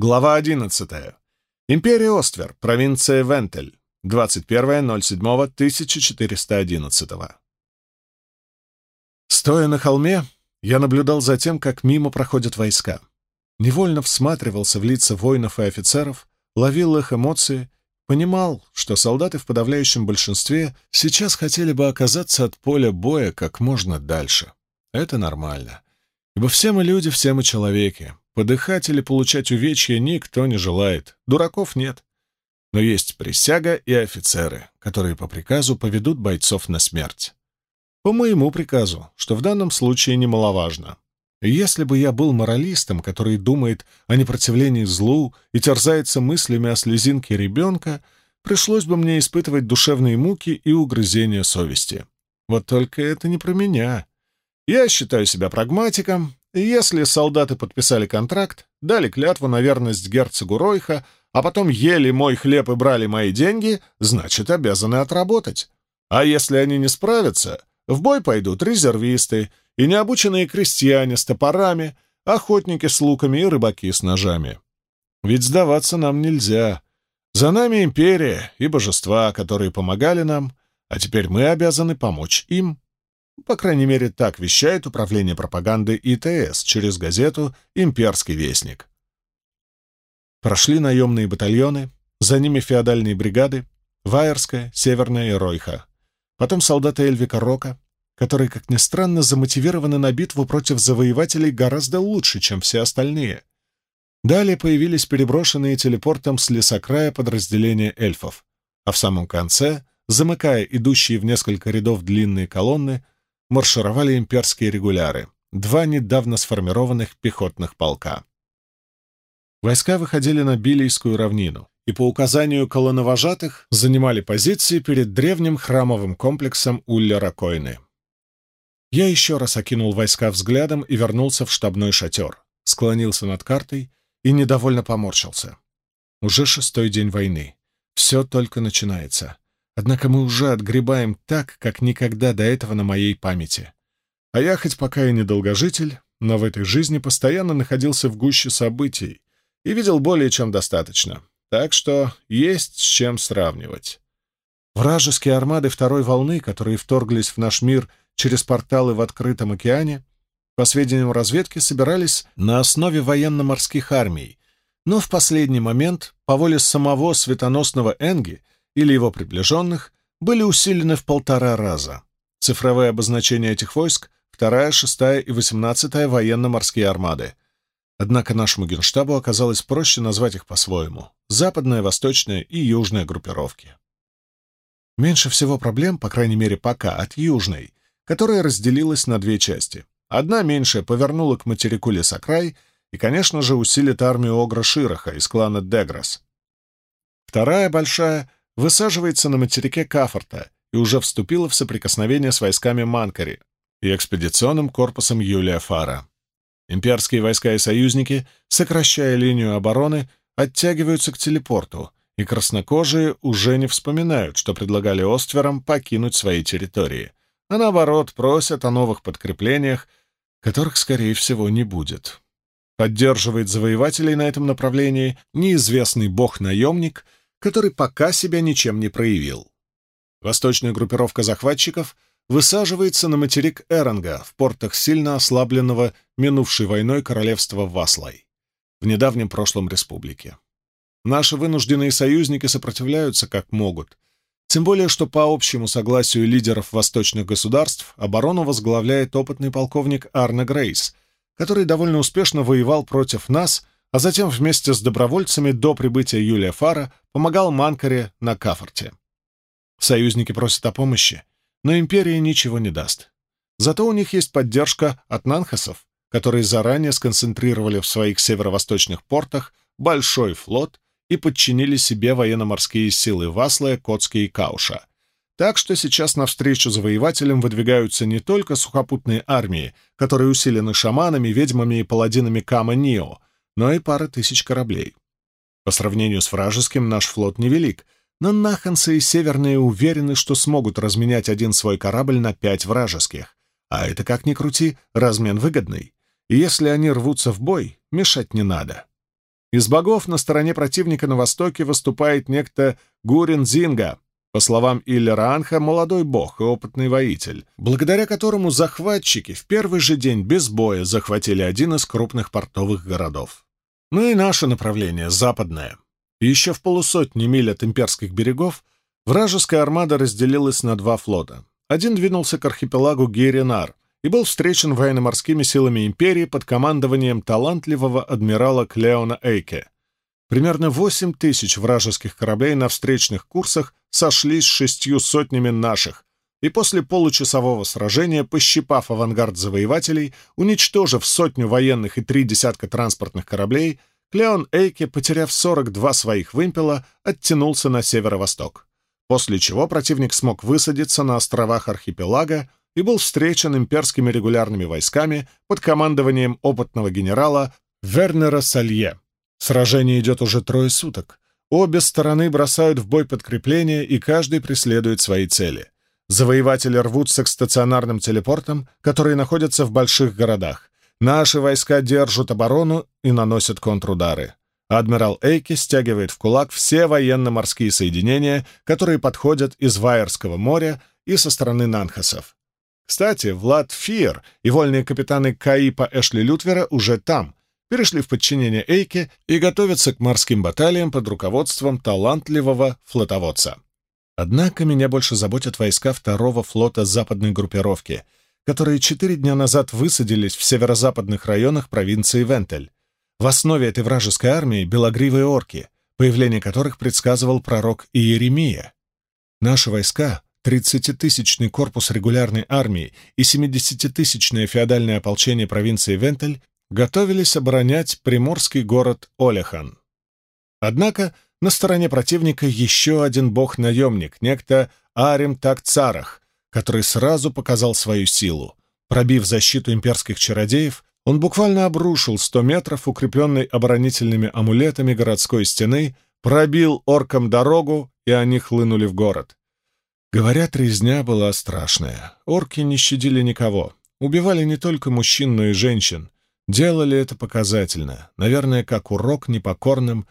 Глава 11. Империя Оствер, провинция Вентель, 21.07.1411. Стоя на холме, я наблюдал за тем, как мимо проходят войска. Невольно всматривался в лица воинов и офицеров, ловил их эмоции, понимал, что солдаты в подавляющем большинстве сейчас хотели бы оказаться от поля боя как можно дальше. Это нормально. Ибо все мы люди, все мы человеки. Подыхать или получать увечья никто не желает. Дураков нет. Но есть присяга и офицеры, которые по приказу поведут бойцов на смерть. По моему приказу, что в данном случае немаловажно. Если бы я был моралистом, который думает о непротивлении злу и терзается мыслями о слезинке ребенка, пришлось бы мне испытывать душевные муки и угрызения совести. Вот только это не про меня. Я считаю себя прагматиком, и если солдаты подписали контракт, дали клятву на верность герцогу Ройха, а потом ели мой хлеб и брали мои деньги, значит, обязаны отработать. А если они не справятся, в бой пойдут резервисты — и необученные крестьяне с топорами, охотники с луками и рыбаки с ножами. Ведь сдаваться нам нельзя. За нами империя и божества, которые помогали нам, а теперь мы обязаны помочь им. По крайней мере, так вещает Управление пропаганды ИТС через газету «Имперский вестник». Прошли наемные батальоны, за ними феодальные бригады, Вайерская, Северная и Ройха. Потом солдаты Эльвика Рока, которые, как ни странно, замотивированы на битву против завоевателей гораздо лучше, чем все остальные. Далее появились переброшенные телепортом с лесокрая подразделения эльфов, а в самом конце, замыкая идущие в несколько рядов длинные колонны, маршировали имперские регуляры, два недавно сформированных пехотных полка. Войска выходили на Билийскую равнину и по указанию колоновожатых занимали позиции перед древним храмовым комплексом Уллера-Койны. Я еще раз окинул войска взглядом и вернулся в штабной шатер, склонился над картой и недовольно поморщился. Уже шестой день войны. Все только начинается. Однако мы уже отгребаем так, как никогда до этого на моей памяти. А я хоть пока и не долгожитель, но в этой жизни постоянно находился в гуще событий и видел более чем достаточно. Так что есть с чем сравнивать. Вражеские армады второй волны, которые вторглись в наш мир через порталы в открытом океане, по сведениям разведки, собирались на основе военно-морских армий, но в последний момент, по воле самого светоносного Энги или его приближенных, были усилены в полтора раза. Цифровые обозначения этих войск — вторая, шестая и восемнадцатая военно-морские армады. Однако нашему генштабу оказалось проще назвать их по-своему — западная, восточная и южная группировки. Меньше всего проблем, по крайней мере пока, от южной, которая разделилась на две части. Одна меньшая повернула к материку Лесокрай и, конечно же, усилит армию Огра Широха из клана Деграс. Вторая, большая, высаживается на материке Кафорта и уже вступила в соприкосновение с войсками Манкари и экспедиционным корпусом Юлия Фара. Имперские войска и союзники, сокращая линию обороны, оттягиваются к телепорту, и краснокожие уже не вспоминают, что предлагали Остверам покинуть свои территории а наоборот просят о новых подкреплениях, которых, скорее всего, не будет. Поддерживает завоевателей на этом направлении неизвестный бог-наемник, который пока себя ничем не проявил. Восточная группировка захватчиков высаживается на материк Эронга в портах сильно ослабленного минувшей войной королевства Васлай, в недавнем прошлом республике. Наши вынужденные союзники сопротивляются как могут, тем более, что по общему согласию лидеров восточных государств оборону возглавляет опытный полковник Арне Грейс, который довольно успешно воевал против нас, а затем вместе с добровольцами до прибытия Юлия Фара помогал Манкаре на Кафорте. Союзники просят о помощи, но империя ничего не даст. Зато у них есть поддержка от нанхасов, которые заранее сконцентрировали в своих северо-восточных портах большой флот и подчинили себе военно-морские силы Васлая, Коцки и Кауша. Так что сейчас навстречу завоевателям выдвигаются не только сухопутные армии, которые усилены шаманами, ведьмами и паладинами Кама-Нио, но и пара тысяч кораблей. По сравнению с вражеским наш флот невелик, но наханцы и северные уверены, что смогут разменять один свой корабль на пять вражеских. А это, как ни крути, размен выгодный. И если они рвутся в бой, мешать не надо. Из богов на стороне противника на востоке выступает некто Гурин Зинга, по словам Иллера Анха, молодой бог и опытный воитель, благодаря которому захватчики в первый же день без боя захватили один из крупных портовых городов. Ну и наше направление, западное. Еще в полусотни миль от имперских берегов вражеская армада разделилась на два флота. Один двинулся к архипелагу Геринар и был встречен военно-морскими силами империи под командованием талантливого адмирала Клеона Эйке. Примерно 8 тысяч вражеских кораблей на встречных курсах сошлись с шестью сотнями наших, и после получасового сражения, пощипав авангард завоевателей, уничтожив сотню военных и три десятка транспортных кораблей, Клеон Эйке, потеряв 42 своих вымпела, оттянулся на северо-восток. После чего противник смог высадиться на островах архипелага и был встречен имперскими регулярными войсками под командованием опытного генерала Вернера Салье. Сражение идет уже трое суток. Обе стороны бросают в бой подкрепления, и каждый преследует свои цели. Завоеватели рвутся к стационарным телепортам, которые находятся в больших городах. Наши войска держат оборону и наносят контрудары. Адмирал Эйки стягивает в кулак все военно-морские соединения, которые подходят из Вайерского моря и со стороны Нанхасов. Кстати, Влад Фиер и вольные капитаны Каипа Эшли Лютвера уже там, перешли в подчинение Эйке и готовятся к морским баталиям под руководством талантливого флотоводца. Однако меня больше заботят войска второго флота западной группировки, которые четыре дня назад высадились в северо-западных районах провинции Вентель. В основе этой вражеской армии белогривые орки, появление которых предсказывал пророк Иеремия. Наши войска, 30-тысячный корпус регулярной армии и 70-тысячное феодальное ополчение провинции Вентель готовились оборонять приморский город Олехан. Однако на стороне противника еще один бог-наемник, некто Арим Такцарах, который сразу показал свою силу. Пробив защиту имперских чародеев, он буквально обрушил 100 метров, укрепленной оборонительными амулетами городской стены, пробил оркам дорогу, и они хлынули в город. Говорят, резня была страшная. Орки не щадили никого. Убивали не только мужчин, но и женщин. Делали это показательно, наверное, как урок непокорным,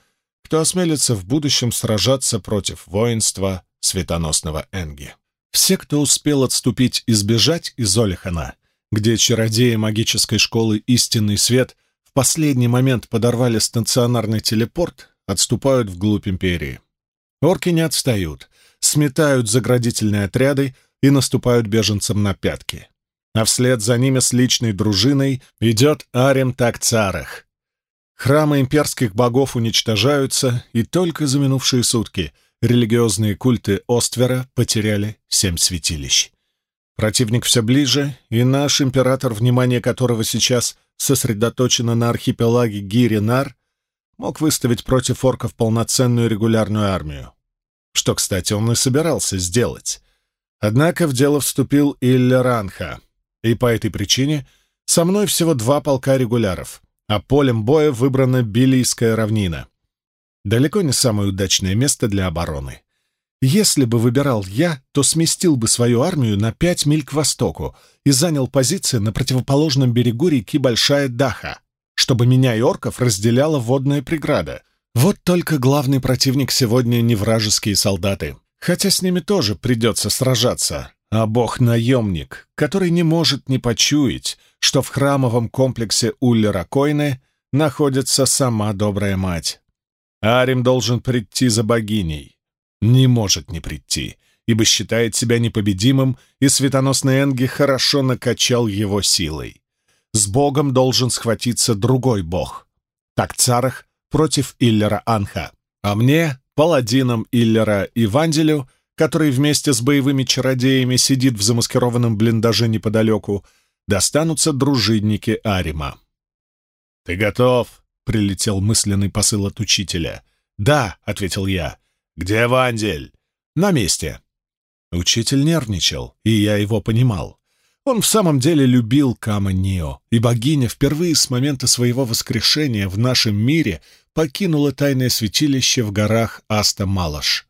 кто осмелится в будущем сражаться против воинства светоносного Энги. Все, кто успел отступить и сбежать из Олихана, где чародеи магической школы «Истинный свет» в последний момент подорвали стационарный телепорт, отступают вглубь империи. Орки не отстают, сметают заградительные отряды и наступают беженцам на пятки а вслед за ними с личной дружиной идет Арем Такцарах. Храмы имперских богов уничтожаются, и только за минувшие сутки религиозные культы Оствера потеряли семь святилищ. Противник все ближе, и наш император, внимание которого сейчас сосредоточено на архипелаге Гиринар, мог выставить против орков полноценную регулярную армию. Что, кстати, он и собирался сделать. Однако в дело вступил Иллеранха, и по этой причине со мной всего два полка регуляров, а полем боя выбрана Билийская равнина. Далеко не самое удачное место для обороны. Если бы выбирал я, то сместил бы свою армию на пять миль к востоку и занял позиции на противоположном берегу реки Большая Даха, чтобы меня и орков разделяла водная преграда. Вот только главный противник сегодня не вражеские солдаты, хотя с ними тоже придется сражаться, а бог-наемник, который не может не почуять, что в храмовом комплексе Уллера Койне находится сама добрая мать. Арим должен прийти за богиней. Не может не прийти, ибо считает себя непобедимым, и светоносный Энги хорошо накачал его силой. С богом должен схватиться другой бог. Так Царах против Иллера Анха, а мне, паладином Иллера и Ванделю, который вместе с боевыми чародеями сидит в замаскированном блиндаже неподалеку, достанутся дружинники Арима. «Ты готов?» — прилетел мысленный посыл от учителя. «Да», — ответил я. «Где Вандель?» «На месте». Учитель нервничал, и я его понимал. Он в самом деле любил Кама Нио, и богиня впервые с момента своего воскрешения в нашем мире покинула тайное святилище в горах Аста-Малаш.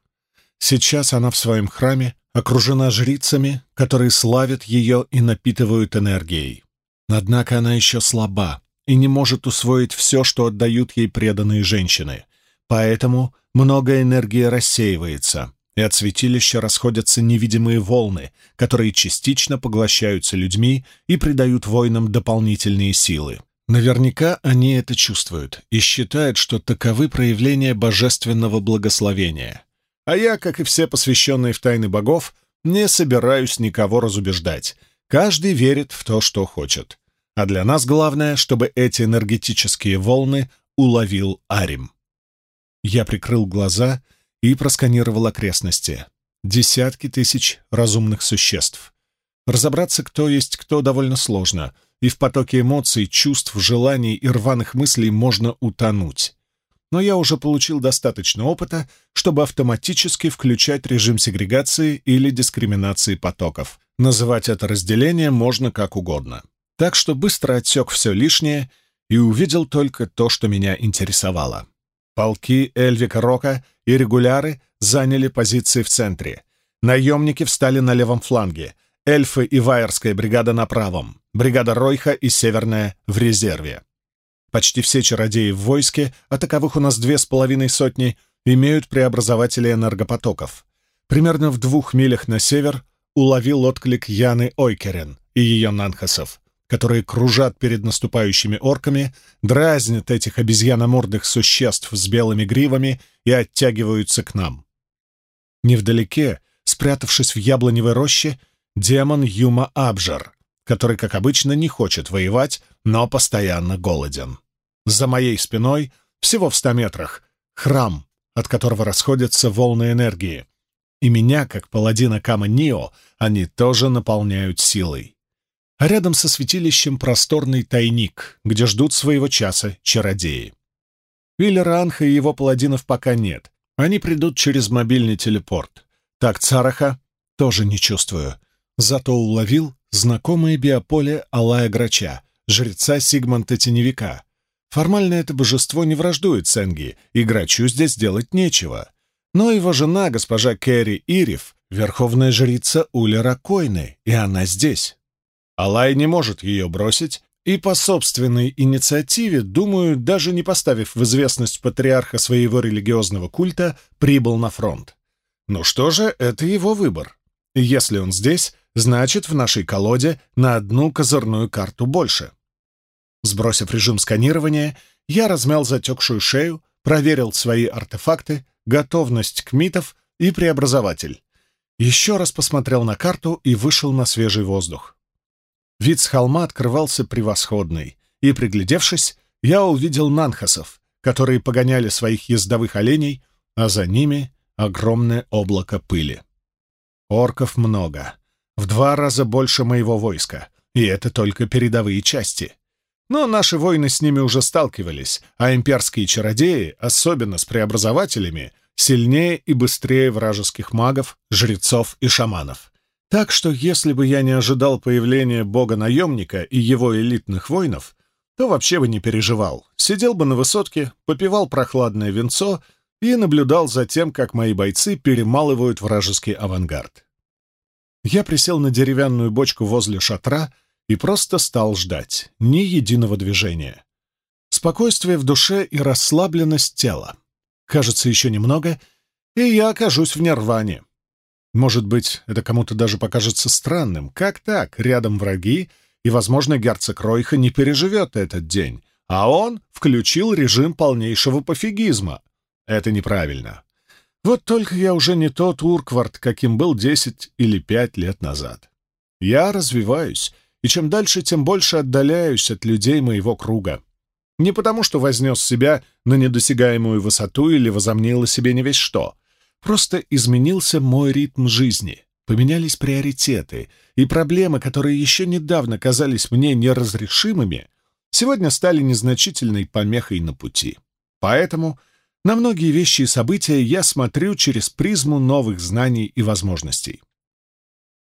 Сейчас она в своем храме окружена жрицами, которые славят ее и напитывают энергией. Однако она еще слаба, и не может усвоить все, что отдают ей преданные женщины. Поэтому много энергии рассеивается, и от святилища расходятся невидимые волны, которые частично поглощаются людьми и придают воинам дополнительные силы. Наверняка они это чувствуют и считают, что таковы проявления божественного благословения. А я, как и все посвященные в тайны богов, не собираюсь никого разубеждать. Каждый верит в то, что хочет. А для нас главное, чтобы эти энергетические волны уловил Арим. Я прикрыл глаза и просканировал окрестности. Десятки тысяч разумных существ. Разобраться, кто есть кто, довольно сложно — и в потоке эмоций, чувств, желаний и рваных мыслей можно утонуть. Но я уже получил достаточно опыта, чтобы автоматически включать режим сегрегации или дискриминации потоков. Называть это разделение можно как угодно. Так что быстро отсек все лишнее и увидел только то, что меня интересовало. Полки Эльвика Рока и регуляры заняли позиции в центре. Наемники встали на левом фланге — эльфы и вайерская бригада на правом, бригада Ройха и северная в резерве. Почти все чародеи в войске, а таковых у нас две с половиной сотни, имеют преобразователи энергопотоков. Примерно в двух милях на север уловил отклик Яны Ойкерен и ее нанхасов, которые кружат перед наступающими орками, дразнят этих обезьяномордых существ с белыми гривами и оттягиваются к нам. Невдалеке, спрятавшись в яблоневой роще, демон Юма Абжар, который, как обычно, не хочет воевать, но постоянно голоден. За моей спиной, всего в ста метрах, храм, от которого расходятся волны энергии. И меня, как паладина Кама Нио, они тоже наполняют силой. А рядом со святилищем просторный тайник, где ждут своего часа чародеи. Виллера Анха и его паладинов пока нет. Они придут через мобильный телепорт. Так Цараха тоже не чувствую. Зато уловил знакомое биополе Алая Грача, жреца Сигмонта Теневика. Формально это божество не враждует с Энги, и Грачу здесь делать нечего. Но его жена, госпожа Кэрри Ириф, верховная жрица Улера Койны, и она здесь. Алай не может ее бросить, и по собственной инициативе, думаю, даже не поставив в известность патриарха своего религиозного культа, прибыл на фронт. Ну что же, это его выбор. Если он здесь, Значит, в нашей колоде на одну козырную карту больше. Сбросив режим сканирования, я размял затекшую шею, проверил свои артефакты, готовность к митов и преобразователь. Еще раз посмотрел на карту и вышел на свежий воздух. Вид с холма открывался превосходный, и, приглядевшись, я увидел нанхасов, которые погоняли своих ездовых оленей, а за ними огромное облако пыли. Орков много, в два раза больше моего войска, и это только передовые части. Но наши воины с ними уже сталкивались, а имперские чародеи, особенно с преобразователями, сильнее и быстрее вражеских магов, жрецов и шаманов. Так что если бы я не ожидал появления бога-наемника и его элитных воинов, то вообще бы не переживал. Сидел бы на высотке, попивал прохладное винцо и наблюдал за тем, как мои бойцы перемалывают вражеский авангард. Я присел на деревянную бочку возле шатра и просто стал ждать, ни единого движения. Спокойствие в душе и расслабленность тела. Кажется, еще немного, и я окажусь в нирване. Может быть, это кому-то даже покажется странным. Как так? Рядом враги, и, возможно, герцог Ройха не переживет этот день, а он включил режим полнейшего пофигизма. Это неправильно. Вот только я уже не тот Урквард, каким был десять или пять лет назад. Я развиваюсь, и чем дальше, тем больше отдаляюсь от людей моего круга. Не потому, что вознес себя на недосягаемую высоту или возомнил о себе не весь что. Просто изменился мой ритм жизни, поменялись приоритеты, и проблемы, которые еще недавно казались мне неразрешимыми, сегодня стали незначительной помехой на пути. Поэтому на многие вещи и события я смотрю через призму новых знаний и возможностей.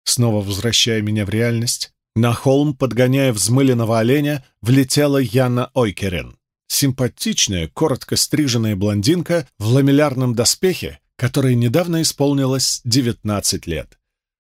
Снова возвращая меня в реальность, на холм, подгоняя взмыленного оленя, влетела Яна Ойкерен. Симпатичная, коротко стриженная блондинка в ламеллярном доспехе, которой недавно исполнилось 19 лет.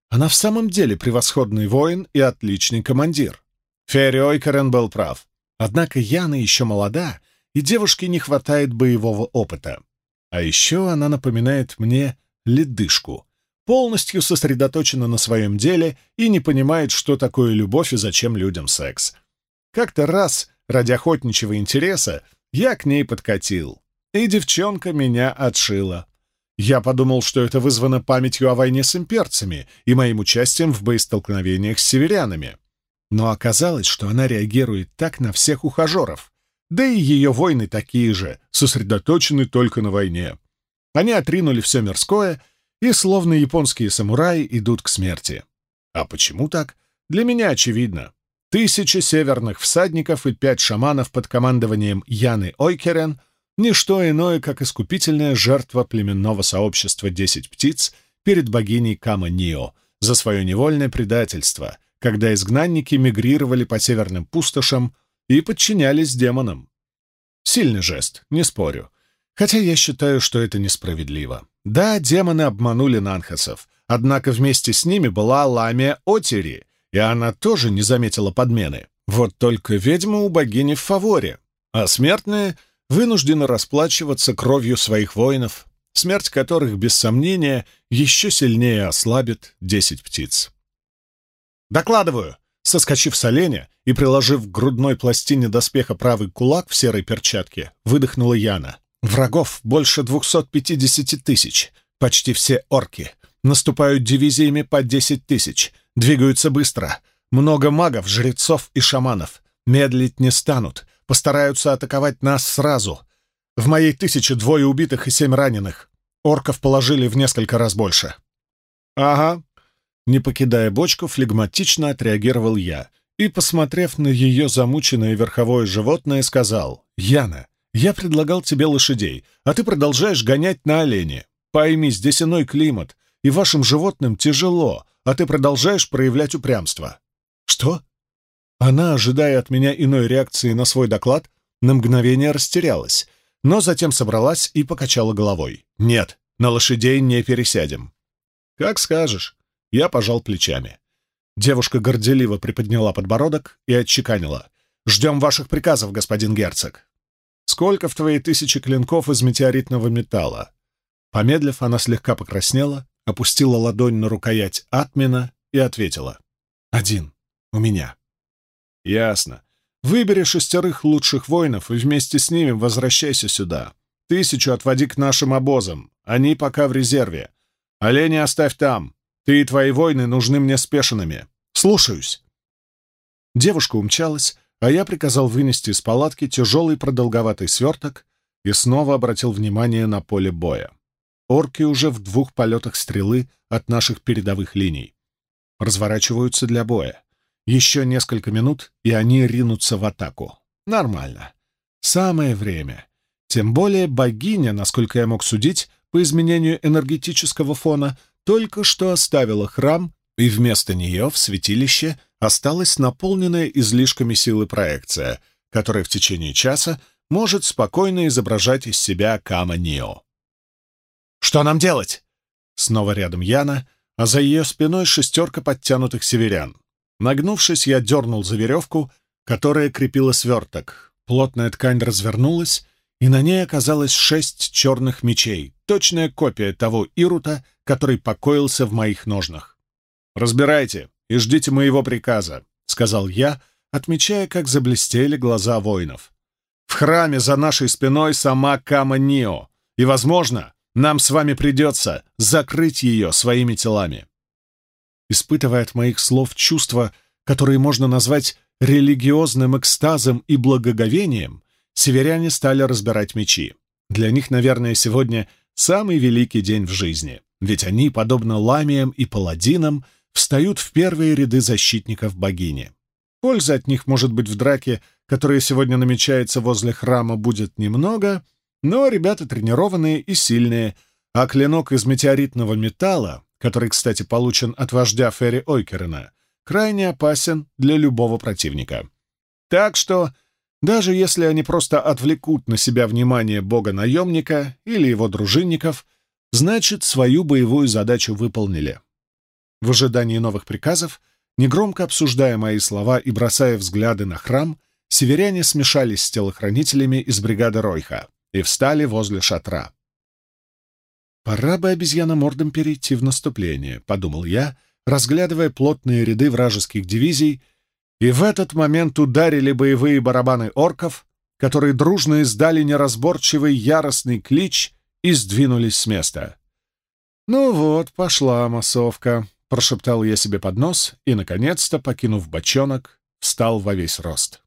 Она в самом деле превосходный воин и отличный командир. Ферри Ойкерен был прав. Однако Яна еще молода, и девушке не хватает боевого опыта. А еще она напоминает мне ледышку, полностью сосредоточена на своем деле и не понимает, что такое любовь и зачем людям секс. Как-то раз, ради охотничьего интереса, я к ней подкатил, и девчонка меня отшила. Я подумал, что это вызвано памятью о войне с имперцами и моим участием в боестолкновениях с северянами. Но оказалось, что она реагирует так на всех ухажеров. Да и ее войны такие же, сосредоточены только на войне. Они отринули все мирское и, словно японские самураи, идут к смерти. А почему так? Для меня очевидно. Тысячи северных всадников и пять шаманов под командованием Яны Ойкерен — ничто иное, как искупительная жертва племенного сообщества «Десять птиц» перед богиней Кама-Нио за свое невольное предательство, когда изгнанники мигрировали по северным пустошам и подчинялись демонам. Сильный жест, не спорю. Хотя я считаю, что это несправедливо. Да, демоны обманули Нанхасов, однако вместе с ними была Ламия Отери, и она тоже не заметила подмены. Вот только ведьма у богини в фаворе, а смертные вынуждены расплачиваться кровью своих воинов, смерть которых, без сомнения, еще сильнее ослабит десять птиц. «Докладываю!» Соскочив с оленя и приложив к грудной пластине доспеха правый кулак в серой перчатке, выдохнула Яна. «Врагов больше 250 тысяч, почти все орки. Наступают дивизиями по 10 тысяч, двигаются быстро. Много магов, жрецов и шаманов. Медлить не станут, постараются атаковать нас сразу. В моей тысяче двое убитых и семь раненых. Орков положили в несколько раз больше». «Ага», не покидая бочку, флегматично отреагировал я и, посмотрев на ее замученное верховое животное, сказал, «Яна, я предлагал тебе лошадей, а ты продолжаешь гонять на олене. Пойми, здесь иной климат, и вашим животным тяжело, а ты продолжаешь проявлять упрямство». «Что?» Она, ожидая от меня иной реакции на свой доклад, на мгновение растерялась, но затем собралась и покачала головой. «Нет, на лошадей не пересядем». «Как скажешь». Я пожал плечами. Девушка горделиво приподняла подбородок и отчеканила. «Ждем ваших приказов, господин герцог». «Сколько в твоей тысяче клинков из метеоритного металла?» Помедлив, она слегка покраснела, опустила ладонь на рукоять Атмина и ответила. «Один. У меня». «Ясно. Выбери шестерых лучших воинов и вместе с ними возвращайся сюда. Тысячу отводи к нашим обозам. Они пока в резерве. Олени оставь там. Ты и твои воины нужны мне спешенными. Слушаюсь. Девушка умчалась, а я приказал вынести из палатки тяжелый продолговатый сверток и снова обратил внимание на поле боя. Орки уже в двух полетах стрелы от наших передовых линий. Разворачиваются для боя. Еще несколько минут, и они ринутся в атаку. Нормально. Самое время. Тем более богиня, насколько я мог судить, по изменению энергетического фона, только что оставила храм, и вместо нее в святилище осталась наполненная излишками силы проекция, которая в течение часа может спокойно изображать из себя Кама-Нио. «Что нам делать?» Снова рядом Яна, а за ее спиной шестерка подтянутых северян. Нагнувшись, я дернул за веревку, которая крепила сверток. Плотная ткань развернулась, и на ней оказалось шесть черных мечей, точная копия того Ирута, который покоился в моих ножнах. «Разбирайте и ждите моего приказа», — сказал я, отмечая, как заблестели глаза воинов. «В храме за нашей спиной сама Кама-Нио, и, возможно, нам с вами придется закрыть ее своими телами». Испытывая от моих слов чувства, которые можно назвать религиозным экстазом и благоговением, северяне стали разбирать мечи. Для них, наверное, сегодня самый великий день в жизни, ведь они, подобно ламиям и паладинам, встают в первые ряды защитников богини. Пользы от них, может быть, в драке, которая сегодня намечается возле храма, будет немного, но ребята тренированные и сильные, а клинок из метеоритного металла, который, кстати, получен от вождя Ферри Ойкерена, крайне опасен для любого противника. Так что даже если они просто отвлекут на себя внимание бога-наемника или его дружинников, значит, свою боевую задачу выполнили. В ожидании новых приказов, негромко обсуждая мои слова и бросая взгляды на храм, северяне смешались с телохранителями из бригады Ройха и встали возле шатра. «Пора бы обезьяномордам перейти в наступление», — подумал я, разглядывая плотные ряды вражеских дивизий, и в этот момент ударили боевые барабаны орков, которые дружно издали неразборчивый яростный клич и сдвинулись с места. «Ну вот, пошла массовка», — прошептал я себе под нос и, наконец-то, покинув бочонок, встал во весь рост.